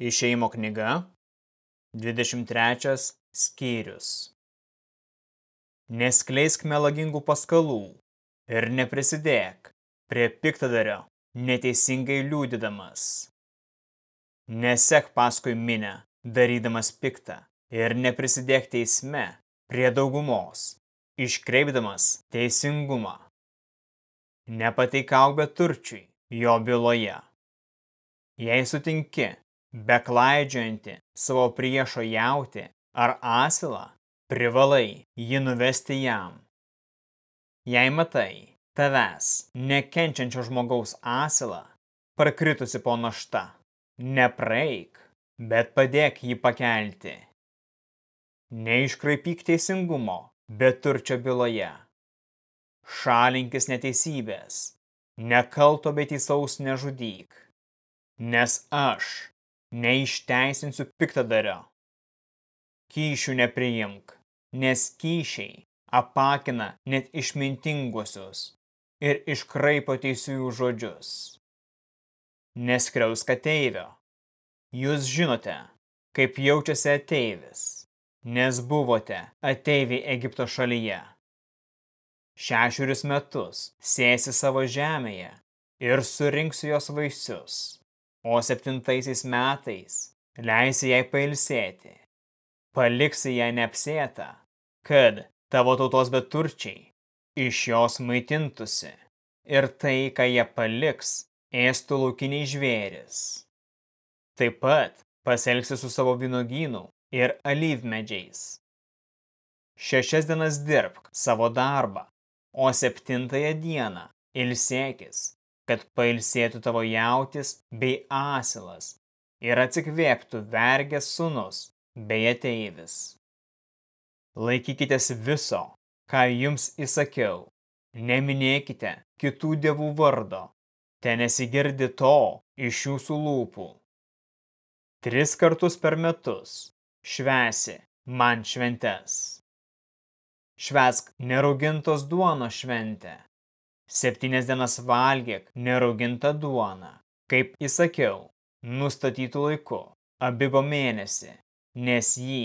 Išeimo knyga, 23 skyrius. Neskleisk melagingų paskalų ir neprisidėk prie piktadario neteisingai liūdydamas. Nesek paskui minę, darydamas piktą ir neprisidėk teisme prie daugumos, iškreipdamas teisingumą. Nepateikauk beturčiui jo byloje. Jei sutinki, beklaidžiojantį savo priešo jauti ar asilą, privalai jį nuvesti jam. Jei matai tavęs nekenčiančio žmogaus asilą, parkritusi po našta, nepraeik, bet padėk jį pakelti. Neiškraipyk teisingumo, bet turčio byloje. Šalinkis neteisybės, nekalto bei teisaus nežudyk nes aš neišteisinsiu piktadario. Kyšių nepriimk, nes kyšiai apakina net išmintinguosius ir iškraipo teisiųjų žodžius. Neskriausk ateivio. Jūs žinote, kaip jaučiasi ateivis, nes buvote ateiviai Egipto šalyje. Šešerius metus sėsi savo žemėje ir surinksiu jos vaisius o septintaisiais metais leisi jai pailsėti. Paliksi ją neapsėtą, kad tavo tautos beturčiai iš jos maitintusi ir tai, ką jie paliks, ėstų laukiniai žvėris. Taip pat pasielgsi su savo vynogynu ir alyvmedžiais. Šešias dienas dirbk savo darbą, o septintąją dieną ilsėkis kad pailsėtų tavo jautis bei asilas ir atsikvėptų vergės sunus bei ateivis. Laikykitės viso, ką jums įsakiau, neminėkite kitų dievų vardo, ten nesigirdi to iš jūsų lūpų. Tris kartus per metus švesi man šventes. Švesk neraugintos duonos šventę Septynias dienas valgyk neraugintą duoną, kaip įsakiau, nustatytų laiku, abibo mėnesį, nes jį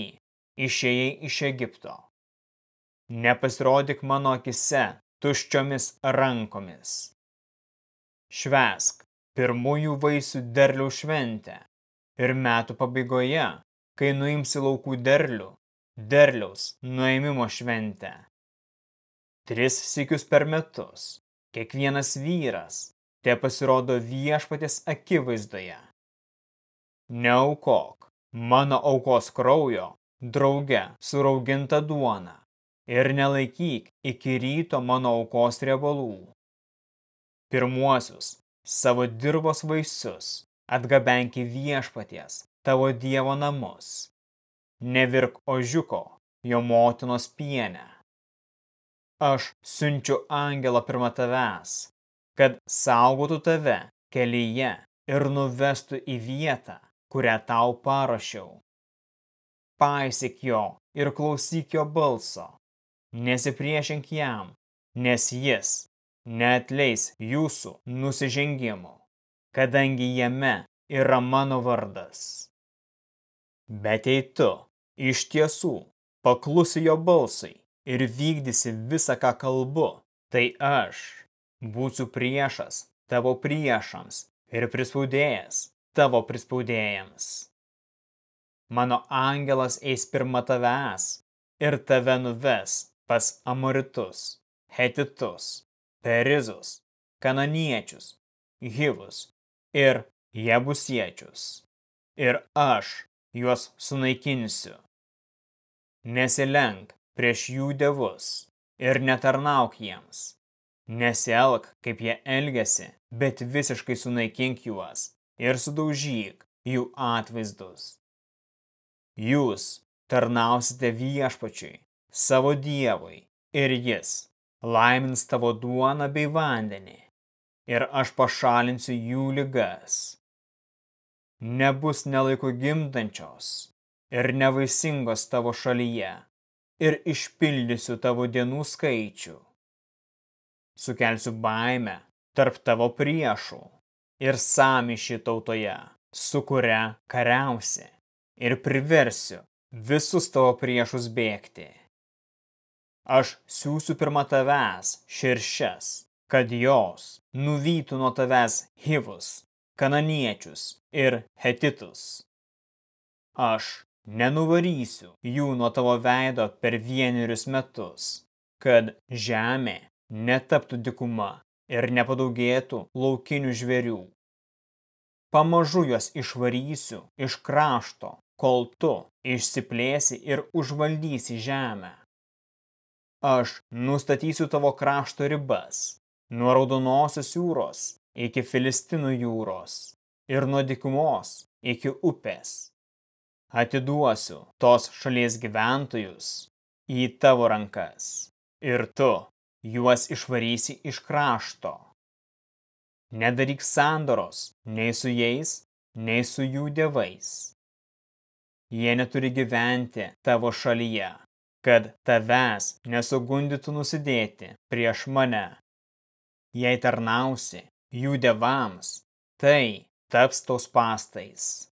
išėjai iš Egipto. Nepasirodyk mano akise tuščiomis rankomis. Švesk pirmųjų vaisių derlių šventę ir metų pabaigoje, kai nuimsi laukų derlių, derliaus nuėmimo šventę. Tris sikius per metus kiekvienas vyras te pasirodo viešpatės akivaizdoje. Neaukok mano aukos kraujo drauge surauginta duona ir nelaikyk iki ryto mano aukos riebalų. Pirmuosius savo dirbos vaisius atgabenki viešpaties tavo dievo namus. Nevirk ožiuko jo motinos pienę aš siunčiu angelą pirma tavęs, kad saugotų tave kelyje ir nuvestų į vietą, kurią tau parašiau. Paisyk jo ir klausyk jo balso, nesipriešink jam, nes jis neatleis jūsų nusižengimų, kadangi jame yra mano vardas. Bet jei tu iš tiesų paklusi jo balsai ir vykdysi visą, ką kalbu, tai aš būsiu priešas tavo priešams ir prispaudėjas tavo prispaudėjams. Mano angelas eis pirma tavęs ir tave nuves pas amoritus, hetitus, perizus, kananiečius, hivus ir jebusiečius. Ir aš juos sunaikinsiu. Nesilenk prieš jų devus ir netarnauk jiems. Nesielk, kaip jie elgesi, bet visiškai sunaikink juos ir sudaužyk jų atvaizdus. Jūs tarnausite viešpačiui, savo dievui, ir jis laimins tavo duoną bei vandenį, ir aš pašalinsiu jų ligas. Nebus nelaiko gimdančios ir nevaisingos tavo šalyje, ir išpildysiu tavo dienų skaičių. Sukelsiu baimę tarp tavo priešų ir samišį tautoje su kuria kariausi, ir priversiu visus tavo priešus bėgti. Aš siūsiu pirma tavęs širšes, kad jos nuvytų nuo tavęs hivus, kananiečius ir hetitus. Aš nenuvarysiu jų nuo tavo veido per vienerius metus, kad žemė netaptų dikuma ir nepadaugėtų laukinių žvėrių. Pamažu juos išvarysiu iš krašto, kol tu išsiplėsi ir užvaldysi žemę. Aš nustatysiu tavo krašto ribas, nuo raudonosios jūros iki Filistinų jūros ir nuo dikumos iki upės. Atiduosiu tos šalies gyventojus į tavo rankas ir tu juos išvarysi iš krašto. Nedaryk sandoros nei su jais, nei su jų dievais. Jie neturi gyventi tavo šalyje, kad tavęs nesugundytų nusidėti prieš mane. Jei tarnausi jų dievams, tai taps tos pastais.